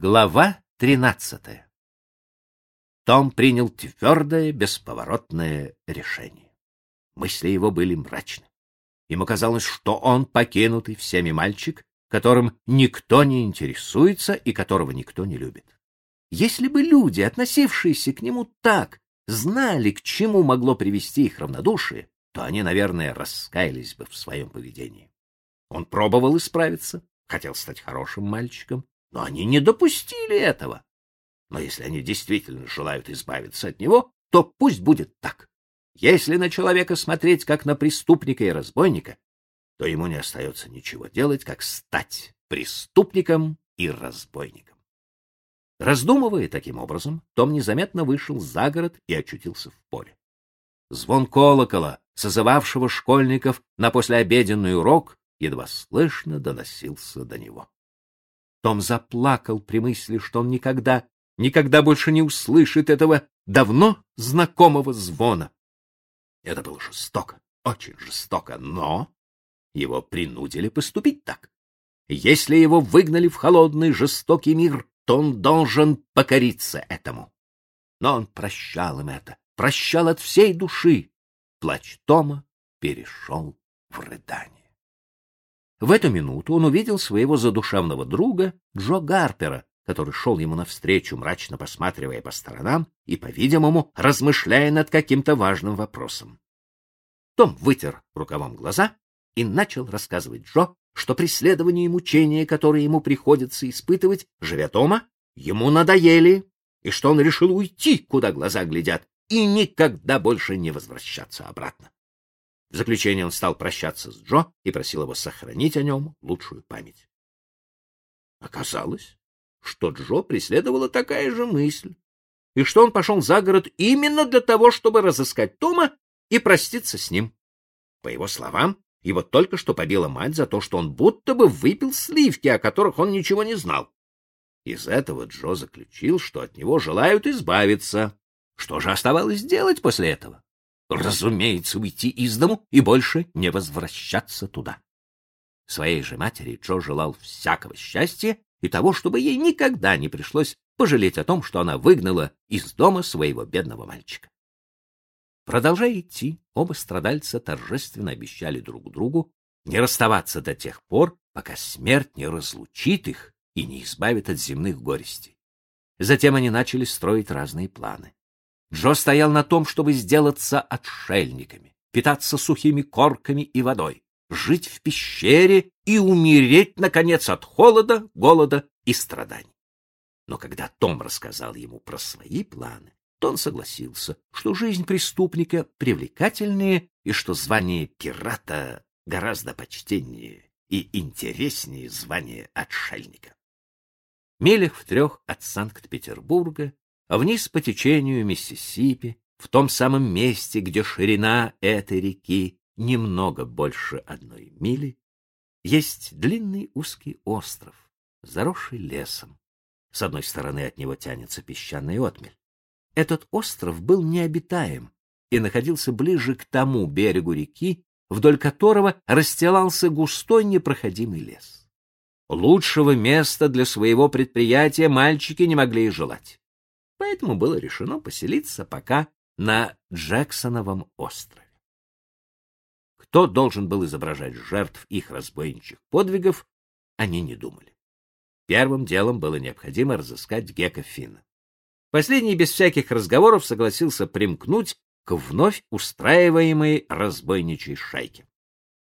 Глава тринадцатая. Том принял твердое, бесповоротное решение. Мысли его были мрачны. Ему казалось, что он покинутый всеми мальчик, которым никто не интересуется и которого никто не любит. Если бы люди, относившиеся к нему так, знали, к чему могло привести их равнодушие, то они, наверное, раскаялись бы в своем поведении. Он пробовал исправиться, хотел стать хорошим мальчиком, но они не допустили этого. Но если они действительно желают избавиться от него, то пусть будет так. Если на человека смотреть как на преступника и разбойника, то ему не остается ничего делать, как стать преступником и разбойником. Раздумывая таким образом, Том незаметно вышел за город и очутился в поле. Звон колокола, созывавшего школьников на послеобеденный урок, едва слышно доносился до него. Том заплакал при мысли, что он никогда, никогда больше не услышит этого давно знакомого звона. Это было жестоко, очень жестоко, но его принудили поступить так. Если его выгнали в холодный, жестокий мир, то он должен покориться этому. Но он прощал им это, прощал от всей души. Плач Тома перешел в рыдание. В эту минуту он увидел своего задушевного друга Джо Гарпера, который шел ему навстречу, мрачно посматривая по сторонам и, по-видимому, размышляя над каким-то важным вопросом. Том вытер рукавом глаза и начал рассказывать Джо, что преследование и мучения, которые ему приходится испытывать, живя дома, ему надоели, и что он решил уйти, куда глаза глядят, и никогда больше не возвращаться обратно. В заключение он стал прощаться с Джо и просил его сохранить о нем лучшую память. Оказалось, что Джо преследовала такая же мысль, и что он пошел за город именно для того, чтобы разыскать Тома и проститься с ним. По его словам, его только что побила мать за то, что он будто бы выпил сливки, о которых он ничего не знал. Из этого Джо заключил, что от него желают избавиться. Что же оставалось делать после этого? Разумеется, уйти из дому и больше не возвращаться туда. Своей же матери Джо желал всякого счастья и того, чтобы ей никогда не пришлось пожалеть о том, что она выгнала из дома своего бедного мальчика. Продолжая идти, оба страдальца торжественно обещали друг другу не расставаться до тех пор, пока смерть не разлучит их и не избавит от земных горестей. Затем они начали строить разные планы. Джо стоял на том, чтобы сделаться отшельниками, питаться сухими корками и водой, жить в пещере и умереть, наконец, от холода, голода и страданий. Но когда Том рассказал ему про свои планы, то он согласился, что жизнь преступника привлекательнее и что звание пирата гораздо почтеннее и интереснее звания отшельника. Милях в трех от Санкт-Петербурга а вниз по течению Миссисипи, в том самом месте, где ширина этой реки немного больше одной мили, есть длинный узкий остров, заросший лесом. С одной стороны от него тянется песчаный отмель. Этот остров был необитаем и находился ближе к тому берегу реки, вдоль которого расстилался густой непроходимый лес. Лучшего места для своего предприятия мальчики не могли и желать поэтому было решено поселиться пока на Джексоновом острове. Кто должен был изображать жертв их разбойничьих подвигов, они не думали. Первым делом было необходимо разыскать Гека Финна. Последний без всяких разговоров согласился примкнуть к вновь устраиваемой разбойничьей шайке.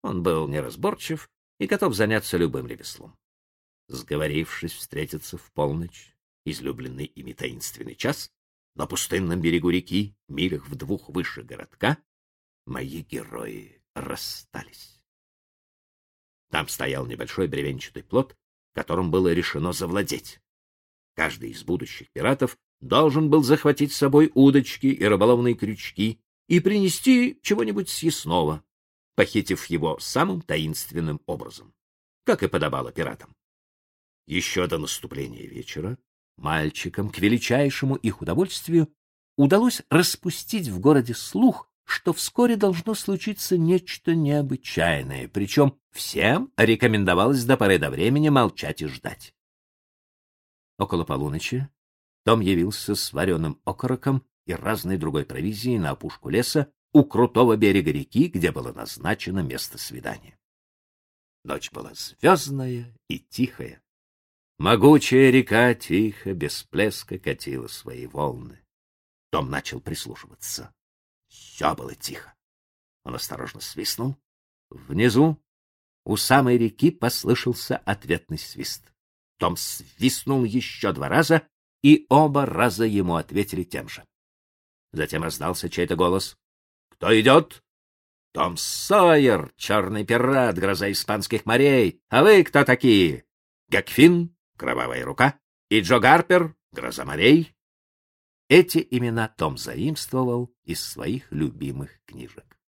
Он был неразборчив и готов заняться любым ремеслом. Сговорившись встретиться в полночь, излюбленный ими таинственный час, на пустынном берегу реки, милях в двух выше городка, мои герои расстались. Там стоял небольшой бревенчатый плот, которым было решено завладеть. Каждый из будущих пиратов должен был захватить с собой удочки и рыболовные крючки и принести чего-нибудь съестного, похитив его самым таинственным образом, как и подобало пиратам. Еще до наступления вечера Мальчикам, к величайшему их удовольствию, удалось распустить в городе слух, что вскоре должно случиться нечто необычайное, причем всем рекомендовалось до поры до времени молчать и ждать. Около полуночи Том явился с вареным окороком и разной другой провизией на опушку леса у крутого берега реки, где было назначено место свидания. Ночь была звездная и тихая. Могучая река тихо, без плеска катила свои волны. Том начал прислушиваться. Все было тихо. Он осторожно свистнул. Внизу, у самой реки, послышался ответный свист. Том свистнул еще два раза, и оба раза ему ответили тем же. Затем раздался чей-то голос. «Кто идет?» «Том Сойер, черный пират, гроза испанских морей. А вы кто такие?» «Гекфин, кровавая рука, и Джо Гарпер, гроза морей». Эти имена Том заимствовал из своих любимых книжек.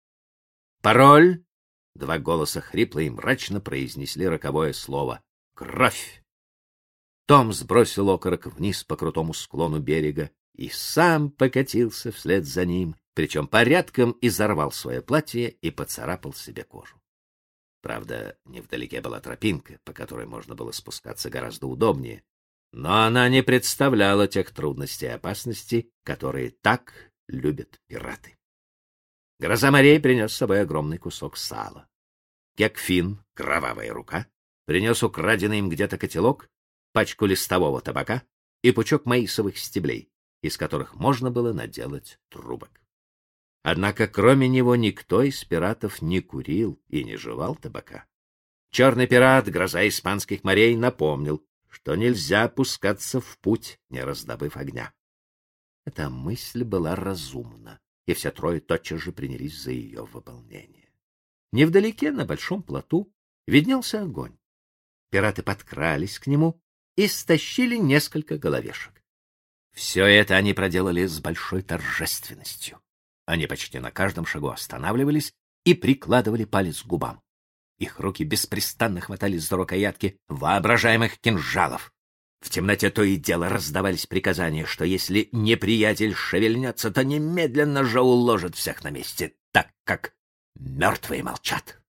«Пароль!» — два голоса хрипло и мрачно произнесли роковое слово. «Кровь!» Том сбросил окорок вниз по крутому склону берега и сам покатился вслед за ним, причем порядком изорвал свое платье и поцарапал себе кожу. Правда, невдалеке была тропинка, по которой можно было спускаться гораздо удобнее, но она не представляла тех трудностей и опасностей, которые так любят пираты. Гроза морей принес с собой огромный кусок сала. Кекфин, кровавая рука, принес украденный им где-то котелок пачку листового табака и пучок маисовых стеблей, из которых можно было наделать трубок. Однако кроме него никто из пиратов не курил и не жевал табака. Черный пират, гроза испанских морей, напомнил, что нельзя пускаться в путь, не раздобыв огня. Эта мысль была разумна, и все трое тотчас же принялись за ее выполнение. Невдалеке, на большом плоту, виднелся огонь. Пираты подкрались к нему и стащили несколько головешек. Все это они проделали с большой торжественностью. Они почти на каждом шагу останавливались и прикладывали палец к губам. Их руки беспрестанно хватались за рукоятки воображаемых кинжалов. В темноте то и дело раздавались приказания, что если неприятель шевельнется, то немедленно же уложит всех на месте, так как мертвые молчат.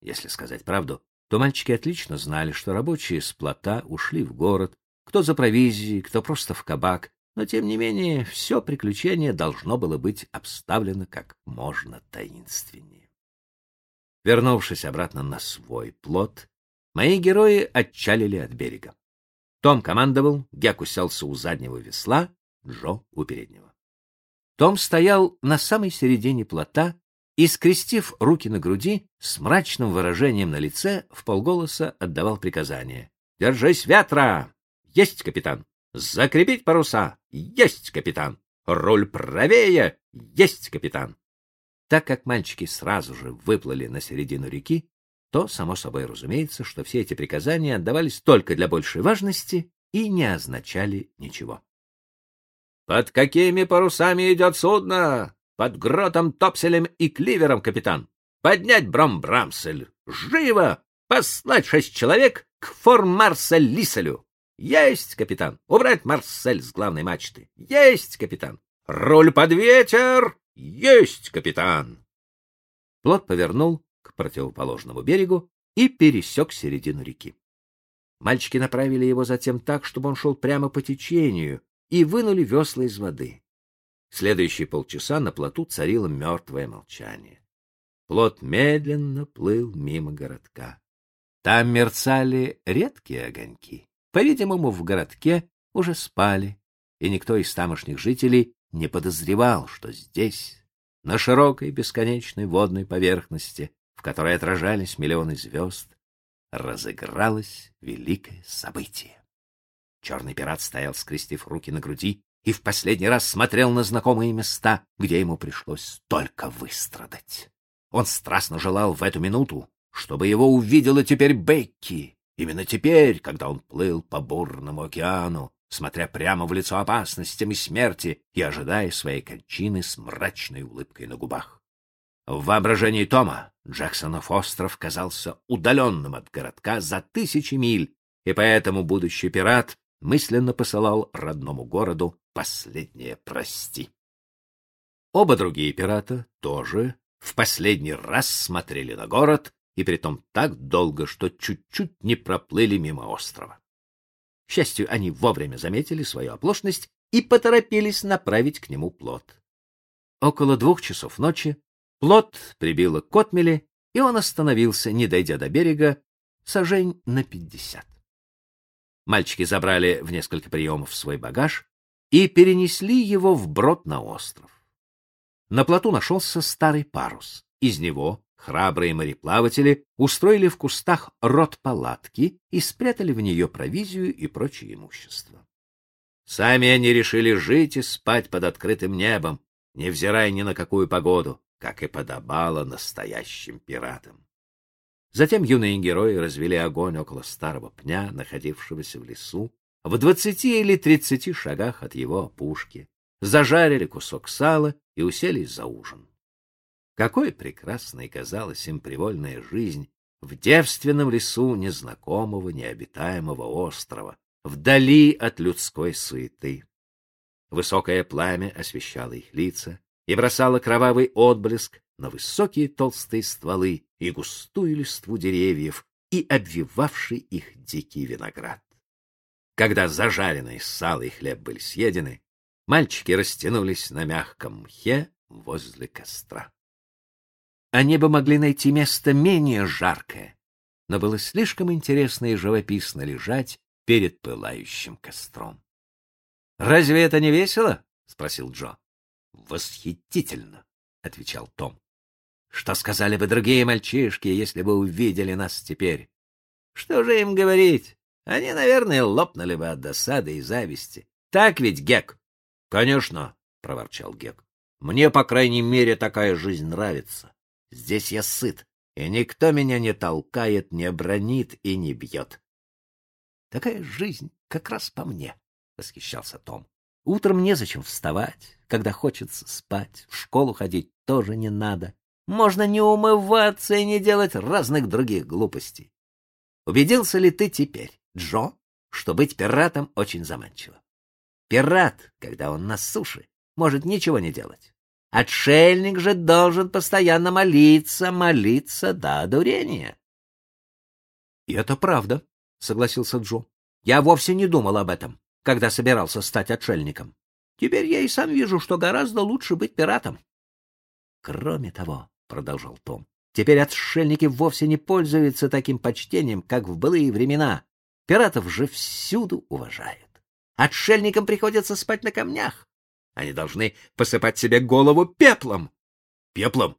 Если сказать правду, то мальчики отлично знали, что рабочие с плота ушли в город, кто за провизией, кто просто в кабак, но, тем не менее, все приключение должно было быть обставлено как можно таинственнее. Вернувшись обратно на свой плот, мои герои отчалили от берега. Том командовал, Гек уселся у заднего весла, Джо у переднего. Том стоял на самой середине плота и, скрестив руки на груди, с мрачным выражением на лице, в полголоса отдавал приказание. — Держись ветра! Есть, капитан! Закрепить паруса! Есть, капитан! Руль правее! Есть, капитан! Так как мальчики сразу же выплыли на середину реки, то, само собой разумеется, что все эти приказания отдавались только для большей важности и не означали ничего. — Под какими парусами идет судно? Под гротом, топселем и кливером, капитан. Поднять бром-брамсель. Живо! Послать шесть человек к фор-Марсель-Лиселю. Есть, капитан. Убрать Марсель с главной мачты. Есть, капитан. Руль под ветер. Есть, капитан. Плот повернул к противоположному берегу и пересек середину реки. Мальчики направили его затем так, чтобы он шел прямо по течению, и вынули весла из воды. Следующие полчаса на плоту царило мертвое молчание. Плот медленно плыл мимо городка. Там мерцали редкие огоньки. По-видимому, в городке уже спали, и никто из тамошних жителей не подозревал, что здесь, на широкой бесконечной водной поверхности, в которой отражались миллионы звезд, разыгралось великое событие. Черный пират стоял, скрестив руки на груди, и в последний раз смотрел на знакомые места, где ему пришлось столько выстрадать. Он страстно желал в эту минуту, чтобы его увидела теперь Бекки, именно теперь, когда он плыл по бурному океану, смотря прямо в лицо опасностям и смерти и ожидая своей кончины с мрачной улыбкой на губах. В воображении Тома Джексонов остров казался удаленным от городка за тысячи миль, и поэтому будущий пират мысленно посылал родному городу последнее прости. Оба другие пирата тоже в последний раз смотрели на город, и притом так долго, что чуть-чуть не проплыли мимо острова. К счастью, они вовремя заметили свою оплошность и поторопились направить к нему плот. Около двух часов ночи плот прибило к отмели, и он остановился, не дойдя до берега, сажень на пятьдесят. Мальчики забрали в несколько приемов свой багаж и перенесли его вброд на остров. На плоту нашелся старый парус. Из него храбрые мореплаватели устроили в кустах рот палатки и спрятали в нее провизию и прочее имущество. Сами они решили жить и спать под открытым небом, невзирая ни на какую погоду, как и подобало настоящим пиратам. Затем юные герои развели огонь около старого пня, находившегося в лесу, в двадцати или тридцати шагах от его опушки, зажарили кусок сала и уселись за ужин. Какой прекрасной казалась им привольная жизнь в девственном лесу незнакомого необитаемого острова, вдали от людской суеты. Высокое пламя освещало их лица и бросало кровавый отблеск на высокие толстые стволы и густую листву деревьев и обвивавший их дикий виноград. Когда зажаренные сало и хлеб были съедены, мальчики растянулись на мягком мхе возле костра. Они бы могли найти место менее жаркое, но было слишком интересно и живописно лежать перед пылающим костром. «Разве это не весело?» — спросил Джо. «Восхитительно!» — отвечал Том. «Что сказали бы другие мальчишки, если бы увидели нас теперь? Что же им говорить? Они, наверное, лопнули бы от досады и зависти. Так ведь, Гек?» «Конечно!» — проворчал Гек. «Мне, по крайней мере, такая жизнь нравится. Здесь я сыт, и никто меня не толкает, не бронит и не бьет. Такая жизнь как раз по мне, — восхищался Том. Утром незачем вставать, когда хочется спать, в школу ходить тоже не надо. Можно не умываться и не делать разных других глупостей. Убедился ли ты теперь, Джо, что быть пиратом очень заманчиво? Пират, когда он на суше, может ничего не делать. Отшельник же должен постоянно молиться, молиться до одурения. — И это правда, — согласился Джо. — Я вовсе не думал об этом, когда собирался стать отшельником. Теперь я и сам вижу, что гораздо лучше быть пиратом. — Кроме того, — продолжал Том, — теперь отшельники вовсе не пользуются таким почтением, как в былые времена. Пиратов же всюду уважают. Отшельникам приходится спать на камнях, они должны посыпать себе голову пеплом. — Пеплом?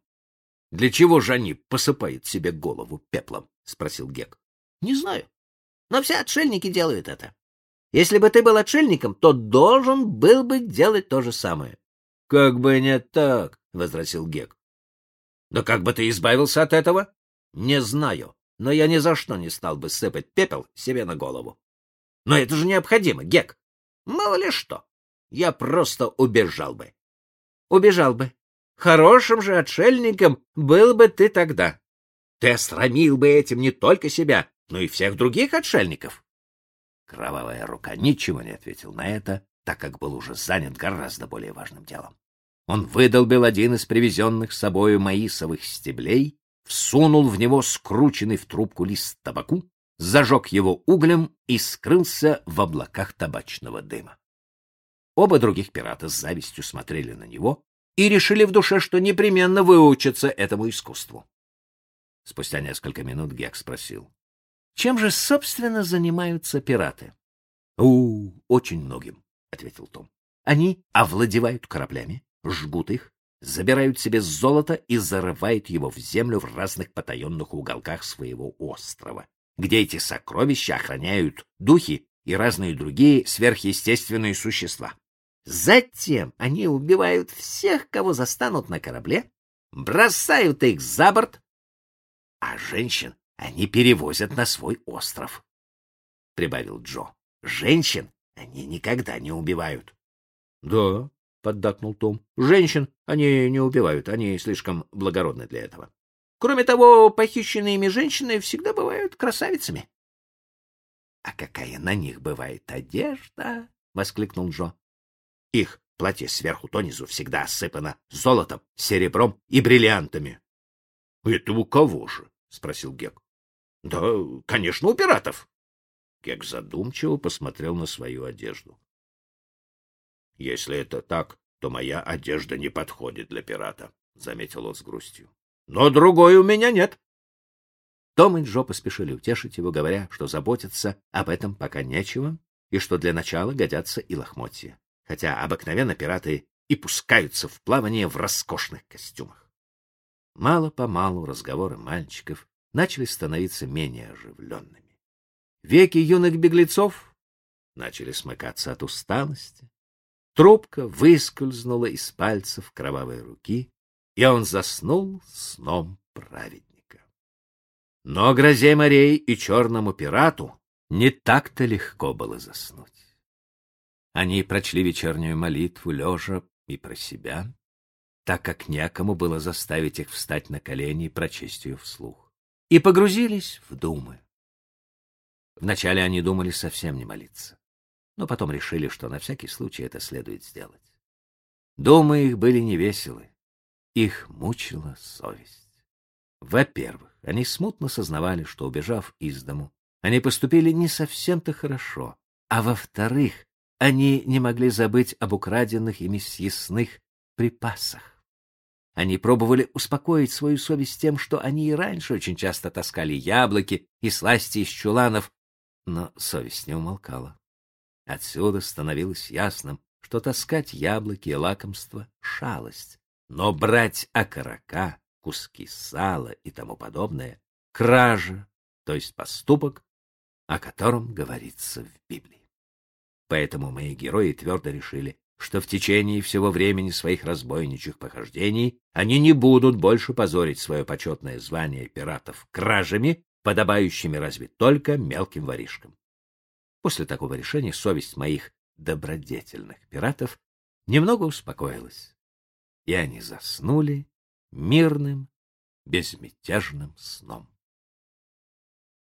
Для чего же они посыпают себе голову пеплом? — спросил Гек. — Не знаю. Но все отшельники делают это. Если бы ты был отшельником, то должен был бы делать то же самое. — Как бы не так, — возразил Гек. — Но как бы ты избавился от этого? — Не знаю, но я ни за что не стал бы сыпать пепел себе на голову. — Но это же необходимо, Гек. Мало ли что я просто убежал бы. Убежал бы. Хорошим же отшельником был бы ты тогда. Ты осрамил бы этим не только себя, но и всех других отшельников. Кровавая рука ничего не ответил на это, так как был уже занят гораздо более важным делом. Он выдолбил один из привезенных с собою маисовых стеблей, всунул в него скрученный в трубку лист табаку, зажег его углем и скрылся в облаках табачного дыма. Оба других пирата с завистью смотрели на него и решили в душе, что непременно выучатся этому искусству. Спустя несколько минут Гек спросил. — Чем же, собственно, занимаются пираты? — У, очень многим, — ответил Том. — Они овладевают кораблями, жгут их, забирают себе золото и зарывают его в землю в разных потаенных уголках своего острова, где эти сокровища охраняют духи и разные другие сверхъестественные существа. Затем они убивают всех, кого застанут на корабле, бросают их за борт, а женщин они перевозят на свой остров, — прибавил Джо. — Женщин они никогда не убивают. — Да, — поддакнул Том, — женщин они не убивают, они слишком благородны для этого. Кроме того, похищенные ими женщины всегда бывают красавицами. — А какая на них бывает одежда! — воскликнул Джо. Их платье сверху донизу всегда осыпано золотом, серебром и бриллиантами. — Это у кого же? — спросил Гек. — Да, конечно, у пиратов. Кек задумчиво посмотрел на свою одежду. — Если это так, то моя одежда не подходит для пирата, — заметил он с грустью. — Но другой у меня нет. Том и Джо поспешили утешить его, говоря, что заботиться об этом пока нечего, и что для начала годятся и лохмотья, хотя обыкновенно пираты и пускаются в плавание в роскошных костюмах. Мало-помалу разговоры мальчиков начали становиться менее оживленными. Веки юных беглецов начали смыкаться от усталости. Трубка выскользнула из пальцев кровавой руки, и он заснул сном праведника. Но грозе морей и черному пирату не так-то легко было заснуть. Они прочли вечернюю молитву лежа и про себя, так как некому было заставить их встать на колени и прочесть ее вслух, и погрузились в думы. Вначале они думали совсем не молиться, но потом решили, что на всякий случай это следует сделать. Думы их были невеселы, их мучила совесть. Во-первых, они смутно сознавали, что, убежав из дому, они поступили не совсем-то хорошо, а во-вторых, они не могли забыть об украденных ими съестных припасах. Они пробовали успокоить свою совесть тем, что они и раньше очень часто таскали яблоки и сласти из чуланов, но совесть не умолкала. Отсюда становилось ясным, что таскать яблоки и лакомства — шалость, но брать окорока, куски сала и тому подобное — кража, то есть поступок, о котором говорится в Библии. Поэтому мои герои твердо решили, что в течение всего времени своих разбойничьих похождений они не будут больше позорить свое почетное звание пиратов кражами, подобающими разве только мелким воришкам. После такого решения совесть моих добродетельных пиратов немного успокоилась, и они заснули мирным, безмятежным сном.